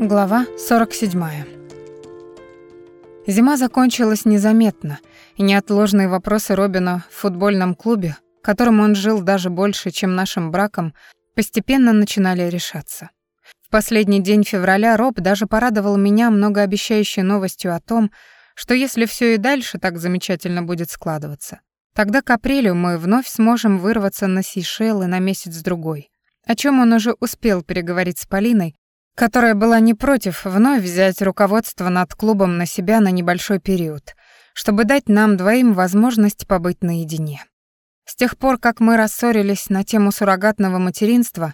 Глава 47. Зима закончилась незаметно, и неотложные вопросы Робина в футбольном клубе, которым он жил даже больше, чем нашим браком, постепенно начинали решаться. В последний день февраля Роб даже порадовал меня многообещающей новостью о том, что если все и дальше так замечательно будет складываться, тогда к апрелю мы вновь сможем вырваться на Сейшелы на месяц-другой, о чем он уже успел переговорить с Полиной, которая была не против вновь взять руководство над клубом на себя на небольшой период, чтобы дать нам двоим возможность побыть наедине. С тех пор, как мы рассорились на тему суррогатного материнства,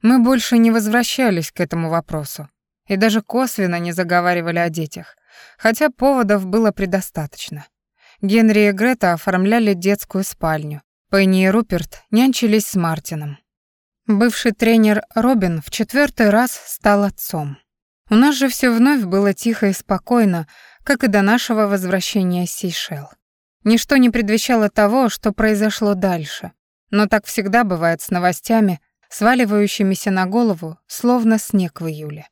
мы больше не возвращались к этому вопросу и даже косвенно не заговаривали о детях, хотя поводов было предостаточно. Генри и Грета оформляли детскую спальню, Пенни и Руперт нянчились с Мартином. Бывший тренер Робин в четвертый раз стал отцом. У нас же все вновь было тихо и спокойно, как и до нашего возвращения с Сейшел. Ничто не предвещало того, что произошло дальше, но так всегда бывает с новостями, сваливающимися на голову, словно снег в июле.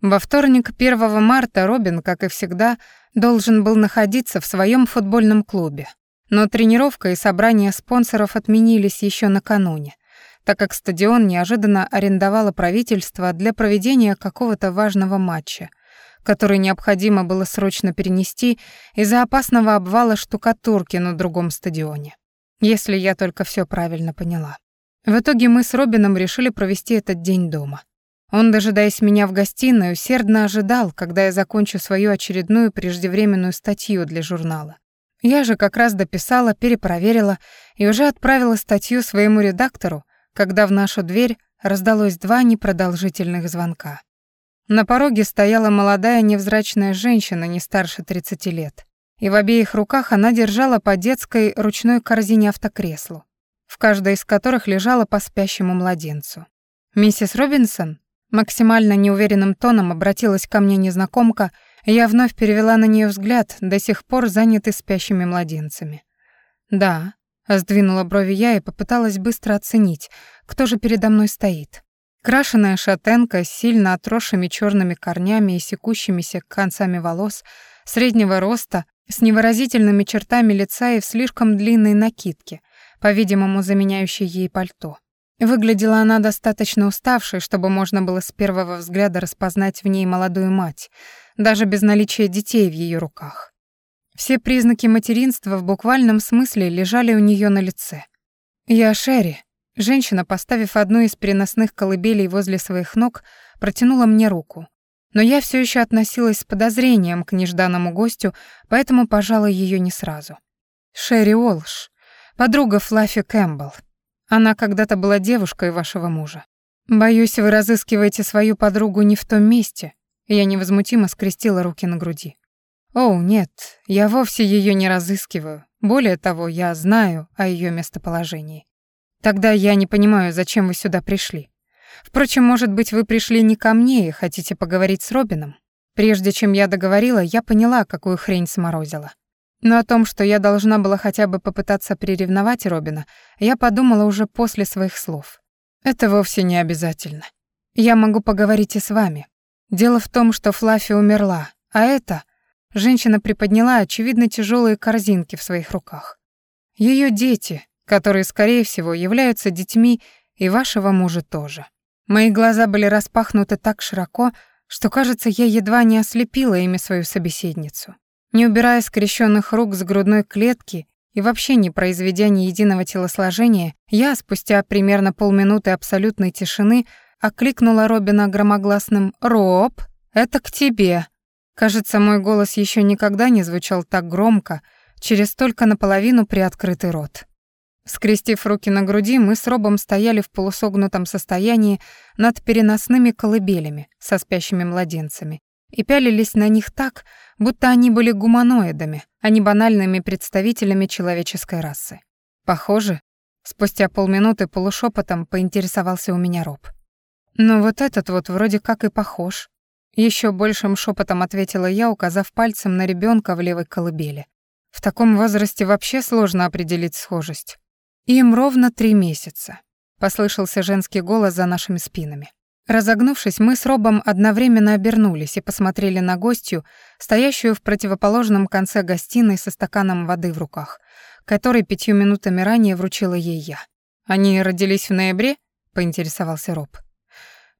Во вторник, 1 марта, Робин, как и всегда, должен был находиться в своем футбольном клубе. Но тренировка и собрание спонсоров отменились еще накануне, так как стадион неожиданно арендовало правительство для проведения какого-то важного матча, который необходимо было срочно перенести из-за опасного обвала штукатурки на другом стадионе. Если я только все правильно поняла. В итоге мы с Робином решили провести этот день дома. Он, дожидаясь меня в гостиной, усердно ожидал, когда я закончу свою очередную преждевременную статью для журнала. Я же как раз дописала, перепроверила и уже отправила статью своему редактору, когда в нашу дверь раздалось два непродолжительных звонка. На пороге стояла молодая невзрачная женщина не старше 30 лет, и в обеих руках она держала по детской ручной корзине автокреслу, в каждой из которых лежала по спящему младенцу. «Миссис Робинсон?» Максимально неуверенным тоном обратилась ко мне незнакомка, и я вновь перевела на нее взгляд, до сих пор занятый спящими младенцами. «Да», Сдвинула брови я и попыталась быстро оценить, кто же передо мной стоит. Крашеная шатенка с сильно отросшими черными корнями и секущимися концами волос, среднего роста, с невыразительными чертами лица и в слишком длинной накидке, по-видимому, заменяющей ей пальто. Выглядела она достаточно уставшей, чтобы можно было с первого взгляда распознать в ней молодую мать, даже без наличия детей в ее руках. Все признаки материнства в буквальном смысле лежали у нее на лице. «Я Шерри». Женщина, поставив одну из переносных колыбелей возле своих ног, протянула мне руку. Но я все еще относилась с подозрением к нежданному гостю, поэтому пожала ее не сразу. Шерри Уолш, подруга Флаффи Кэмпбелл. Она когда-то была девушкой вашего мужа. Боюсь, вы разыскиваете свою подругу не в том месте. Я невозмутимо скрестила руки на груди. «О, нет, я вовсе ее не разыскиваю. Более того, я знаю о ее местоположении. Тогда я не понимаю, зачем вы сюда пришли. Впрочем, может быть, вы пришли не ко мне и хотите поговорить с Робином? Прежде чем я договорила, я поняла, какую хрень сморозила. Но о том, что я должна была хотя бы попытаться приревновать Робина, я подумала уже после своих слов. Это вовсе не обязательно. Я могу поговорить и с вами. Дело в том, что Флаффи умерла, а это Женщина приподняла, очевидно, тяжелые корзинки в своих руках. Ее дети, которые, скорее всего, являются детьми и вашего мужа тоже. Мои глаза были распахнуты так широко, что, кажется, я едва не ослепила ими свою собеседницу. Не убирая скрещенных рук с грудной клетки и вообще не произведя ни единого телосложения, я, спустя примерно полминуты абсолютной тишины, окликнула Робина громогласным «Роб, это к тебе!» Кажется, мой голос еще никогда не звучал так громко, через только наполовину приоткрытый рот. Скрестив руки на груди, мы с Робом стояли в полусогнутом состоянии над переносными колыбелями со спящими младенцами и пялились на них так, будто они были гуманоидами, а не банальными представителями человеческой расы. Похоже, спустя полминуты полушепотом поинтересовался у меня Роб. «Ну вот этот вот вроде как и похож», еще большим шепотом ответила я, указав пальцем на ребенка в левой колыбели. В таком возрасте вообще сложно определить схожесть. Им ровно три месяца. Послышался женский голос за нашими спинами. Разогнувшись, мы с Робом одновременно обернулись и посмотрели на гостью, стоящую в противоположном конце гостиной со стаканом воды в руках, который пятью минутами ранее вручила ей я. «Они родились в ноябре?» — поинтересовался Роб.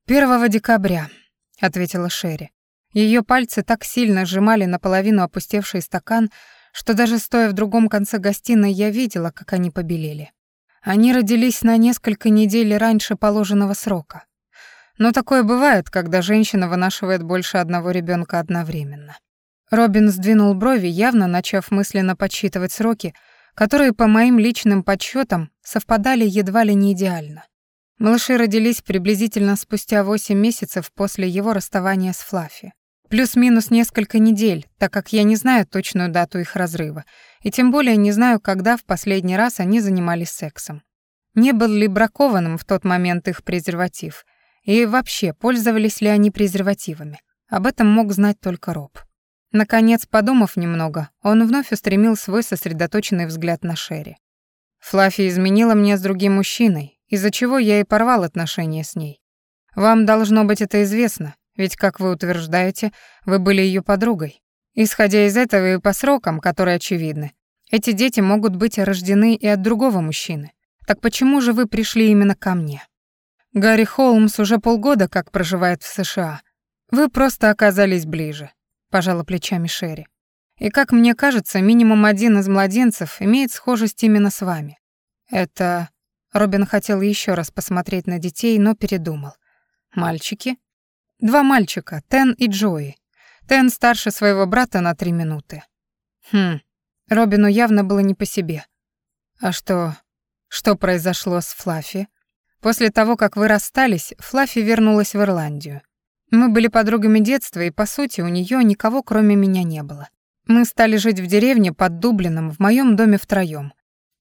«Первого декабря», — ответила Шерри. Ее пальцы так сильно сжимали наполовину опустевший стакан, что даже стоя в другом конце гостиной я видела, как они побелели. Они родились на несколько недель раньше положенного срока. Но такое бывает, когда женщина вынашивает больше одного ребенка одновременно. Робин сдвинул брови, явно начав мысленно подсчитывать сроки, которые, по моим личным подсчетам, совпадали едва ли не идеально. Малыши родились приблизительно спустя 8 месяцев после его расставания с Флаффи. Плюс-минус несколько недель, так как я не знаю точную дату их разрыва, и тем более не знаю, когда в последний раз они занимались сексом. Не был ли бракованным в тот момент их презерватив, и вообще, пользовались ли они презервативами? Об этом мог знать только Роб. Наконец, подумав немного, он вновь устремил свой сосредоточенный взгляд на Шерри. Флаффи изменила мне с другим мужчиной, из-за чего я и порвал отношения с ней. Вам должно быть это известно, ведь, как вы утверждаете, вы были ее подругой. Исходя из этого и по срокам, которые очевидны, эти дети могут быть рождены и от другого мужчины. Так почему же вы пришли именно ко мне? Гарри Холмс уже полгода как проживает в США. Вы просто оказались ближе, пожала плечами Шерри. И как мне кажется, минимум один из младенцев имеет схожесть именно с вами. Это Робин хотел еще раз посмотреть на детей, но передумал. Мальчики? Два мальчика, Тен и Джои. Тен старше своего брата на три минуты. Хм. Робину явно было не по себе. А что что произошло с Флаффи? После того, как вы расстались, Флаффи вернулась в Ирландию. Мы были подругами детства, и, по сути, у нее никого, кроме меня, не было. Мы стали жить в деревне под Дублином, в моем доме втроем.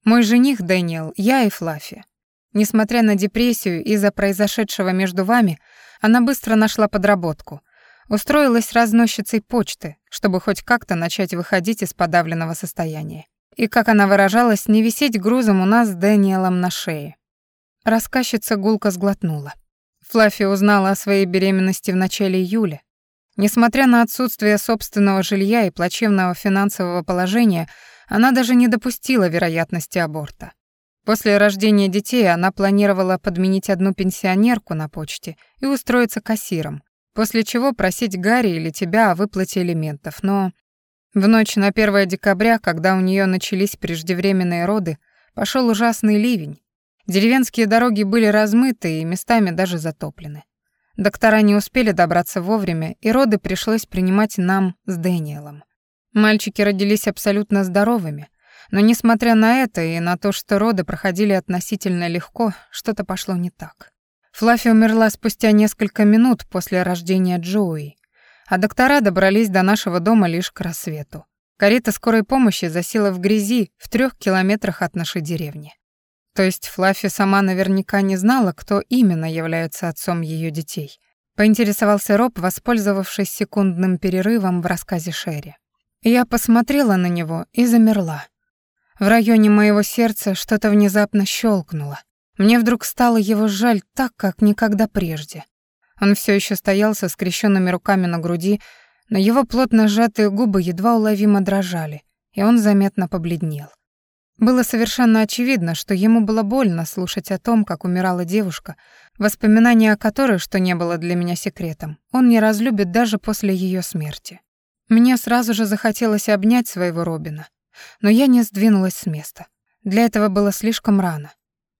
Мой жених Дэниел, я и Флаффи. Несмотря на депрессию из-за произошедшего между вами, она быстро нашла подработку. Устроилась разносчицей почты, чтобы хоть как-то начать выходить из подавленного состояния. И, как она выражалась, не висеть грузом у нас с Дэниелом на шее. Рассказчица гулко сглотнула. Флаффи узнала о своей беременности в начале июля. Несмотря на отсутствие собственного жилья и плачевного финансового положения, она даже не допустила вероятности аборта. После рождения детей она планировала подменить одну пенсионерку на почте и устроиться кассиром, после чего просить Гарри или тебя о выплате элементов, но... В ночь на 1 декабря, когда у нее начались преждевременные роды, пошел ужасный ливень, Деревенские дороги были размыты и местами даже затоплены. Доктора не успели добраться вовремя, и роды пришлось принимать нам с Дэниелом. Мальчики родились абсолютно здоровыми, но несмотря на это и на то, что роды проходили относительно легко, что-то пошло не так. Флаффи умерла спустя несколько минут после рождения Джоуи, а доктора добрались до нашего дома лишь к рассвету. Карета скорой помощи засела в грязи в трех километрах от нашей деревни. То есть Флаффи сама наверняка не знала, кто именно является отцом ее детей. Поинтересовался Роб, воспользовавшись секундным перерывом в рассказе Шерри. Я посмотрела на него и замерла. В районе моего сердца что-то внезапно щелкнуло. Мне вдруг стало его жаль так, как никогда прежде. Он все еще стоял со скрещенными руками на груди, но его плотно сжатые губы едва уловимо дрожали, и он заметно побледнел. Было совершенно очевидно, что ему было больно слушать о том, как умирала девушка, воспоминания о которой, что не было для меня секретом, он не разлюбит даже после ее смерти. Мне сразу же захотелось обнять своего Робина, но я не сдвинулась с места. Для этого было слишком рано.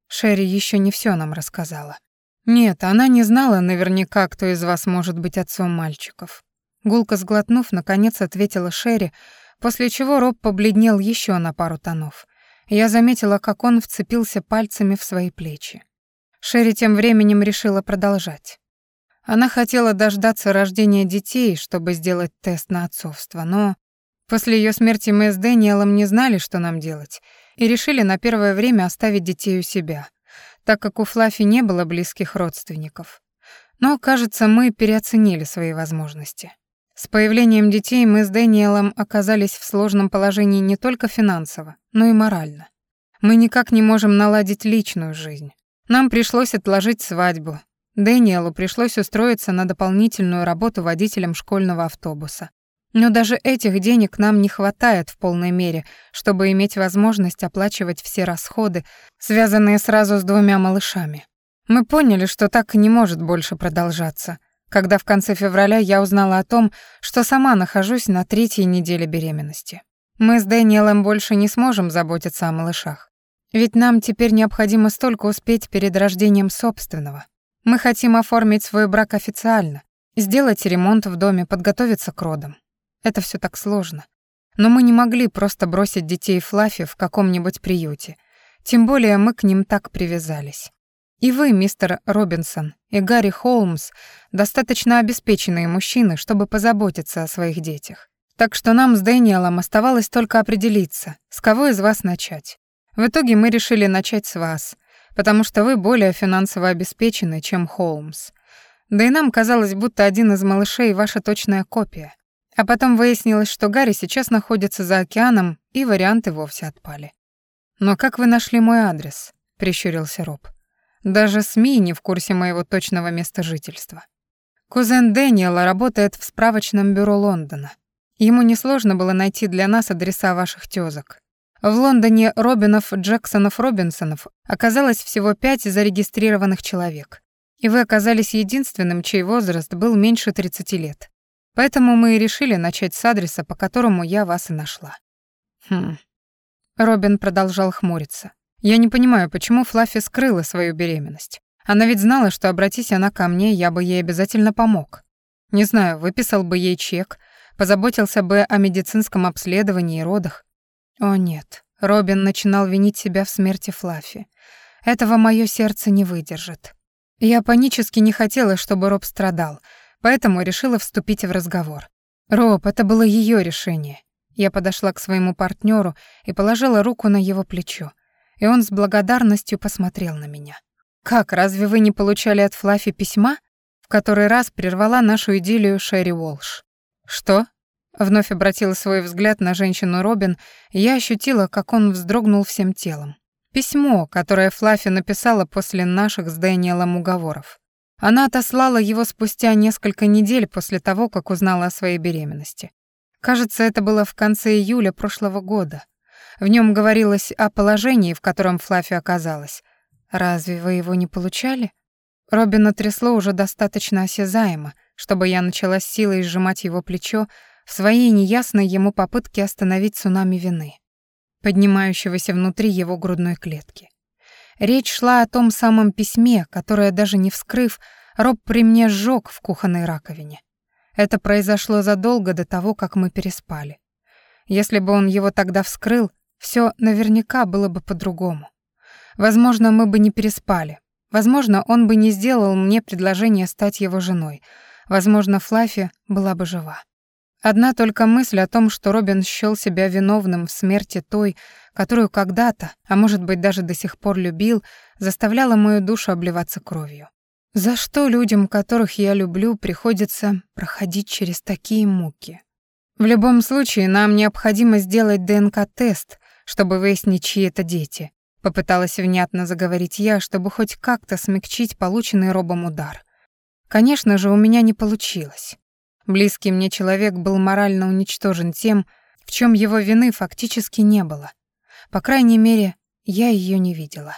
Шерри еще не все нам рассказала. Нет, она не знала наверняка, кто из вас может быть отцом мальчиков. Гулко сглотнув, наконец ответила Шерри, после чего Роб побледнел еще на пару тонов — я заметила, как он вцепился пальцами в свои плечи. Шерри тем временем решила продолжать. Она хотела дождаться рождения детей, чтобы сделать тест на отцовство, но после ее смерти мы с Дэниелом не знали, что нам делать, и решили на первое время оставить детей у себя, так как у Флаффи не было близких родственников. Но, кажется, мы переоценили свои возможности. С появлением детей мы с Дэниелом оказались в сложном положении не только финансово, но и морально. Мы никак не можем наладить личную жизнь. Нам пришлось отложить свадьбу. Дэниелу пришлось устроиться на дополнительную работу водителем школьного автобуса. Но даже этих денег нам не хватает в полной мере, чтобы иметь возможность оплачивать все расходы, связанные сразу с двумя малышами. Мы поняли, что так не может больше продолжаться, когда в конце февраля я узнала о том, что сама нахожусь на третьей неделе беременности. Мы с Дэниелом больше не сможем заботиться о малышах. Ведь нам теперь необходимо столько успеть перед рождением собственного. Мы хотим оформить свой брак официально, сделать ремонт в доме, подготовиться к родам. Это все так сложно. Но мы не могли просто бросить детей Флаффи в каком-нибудь приюте. Тем более мы к ним так привязались. И вы, мистер Робинсон, и Гарри Холмс достаточно обеспеченные мужчины, чтобы позаботиться о своих детях. Так что нам с Дэниелом оставалось только определиться, с кого из вас начать. В итоге мы решили начать с вас, потому что вы более финансово обеспечены, чем Холмс. Да и нам казалось, будто один из малышей — ваша точная копия. А потом выяснилось, что Гарри сейчас находится за океаном, и варианты вовсе отпали. «Но как вы нашли мой адрес?» — прищурился Роб. Даже СМИ не в курсе моего точного места жительства. Кузен Дэниела работает в справочном бюро Лондона. Ему несложно было найти для нас адреса ваших тёзок. В Лондоне Робинов, Джексонов, Робинсонов оказалось всего пять зарегистрированных человек. И вы оказались единственным, чей возраст был меньше 30 лет. Поэтому мы и решили начать с адреса, по которому я вас и нашла. Хм. Робин продолжал хмуриться. Я не понимаю, почему Флаффи скрыла свою беременность. Она ведь знала, что обратись она ко мне, я бы ей обязательно помог. Не знаю, выписал бы ей чек, позаботился бы о медицинском обследовании и родах. О нет, Робин начинал винить себя в смерти Флаффи. Этого мое сердце не выдержит. Я панически не хотела, чтобы Роб страдал, поэтому решила вступить в разговор. Роб, это было ее решение. Я подошла к своему партнеру и положила руку на его плечо и он с благодарностью посмотрел на меня. «Как, разве вы не получали от Флаффи письма?» В который раз прервала нашу идиллию Шерри Уолш. «Что?» Вновь обратила свой взгляд на женщину Робин, и я ощутила, как он вздрогнул всем телом. Письмо, которое Флаффи написала после наших с Дэниелом уговоров. Она отослала его спустя несколько недель после того, как узнала о своей беременности. Кажется, это было в конце июля прошлого года. В нем говорилось о положении, в котором Флаффи оказалась. Разве вы его не получали? Робина трясло уже достаточно осязаемо, чтобы я начала с силой сжимать его плечо в своей неясной ему попытке остановить цунами вины, поднимающегося внутри его грудной клетки. Речь шла о том самом письме, которое, даже не вскрыв, Роб при мне сжёг в кухонной раковине. Это произошло задолго до того, как мы переспали. Если бы он его тогда вскрыл, все наверняка было бы по-другому. Возможно, мы бы не переспали. Возможно, он бы не сделал мне предложение стать его женой. Возможно, Флаффи была бы жива. Одна только мысль о том, что Робин счёл себя виновным в смерти той, которую когда-то, а может быть даже до сих пор любил, заставляла мою душу обливаться кровью. За что людям, которых я люблю, приходится проходить через такие муки? В любом случае, нам необходимо сделать ДНК-тест, чтобы выяснить, чьи это дети. Попыталась внятно заговорить я, чтобы хоть как-то смягчить полученный робом удар. Конечно же, у меня не получилось. Близкий мне человек был морально уничтожен тем, в чем его вины фактически не было. По крайней мере, я ее не видела.